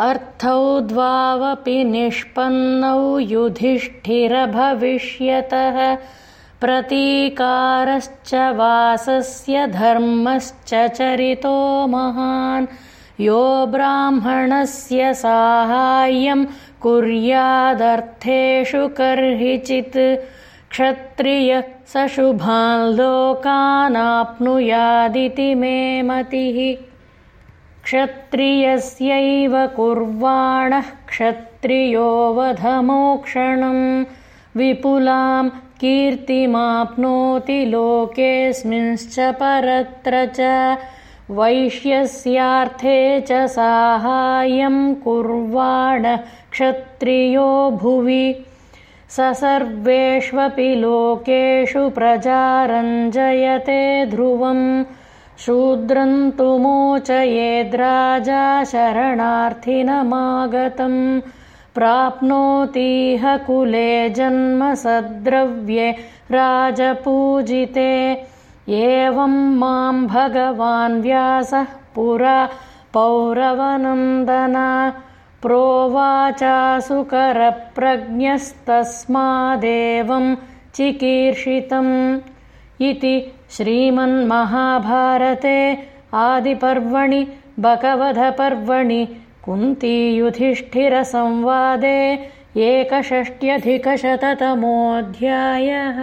अर्थौ द्वावपि निष्पन्नौ युधिष्ठिरभविष्यतः प्रतीकारश्च वासस्य धर्मश्च चरितो महान्। यो ब्राह्मणस्य साहाय्यं कुर्यादर्थेषु कर्हिचित्। क्षत्रियः स शुभान् लोकानाप्नुयादिति मे मतिः क्षत्रियस्यैव कुर्वाणः क्षत्रियोऽवधमोक्षणम् विपुलां कीर्तिमाप्नोति लोकेऽस्मिंश्च परत्र च वैश्यस्यार्थे च साहाय्यं कुर्वाण क्षत्रियो भुवि स सर्वेष्वपि लोकेषु प्रजारञ्जयते ध्रुवम् शूद्रन्तु मोचयेद्राजा शरणार्थिनमागतम् प्राप्नोतीह कुले जन्म सद्रव्ये राजपूजिते। एवं मां भगवान् व्यासः पुरा पौरवनन्दना। प्रोवाचासुकरप्रज्ञस्तस्मादेवं चिकीर्षितम् इति श्रीमन्महाभारते आदिपर्वणि बकवधपर्वणि कुन्तीयुधिष्ठिरसंवादे एकषष्ट्यधिकशततमोऽध्यायः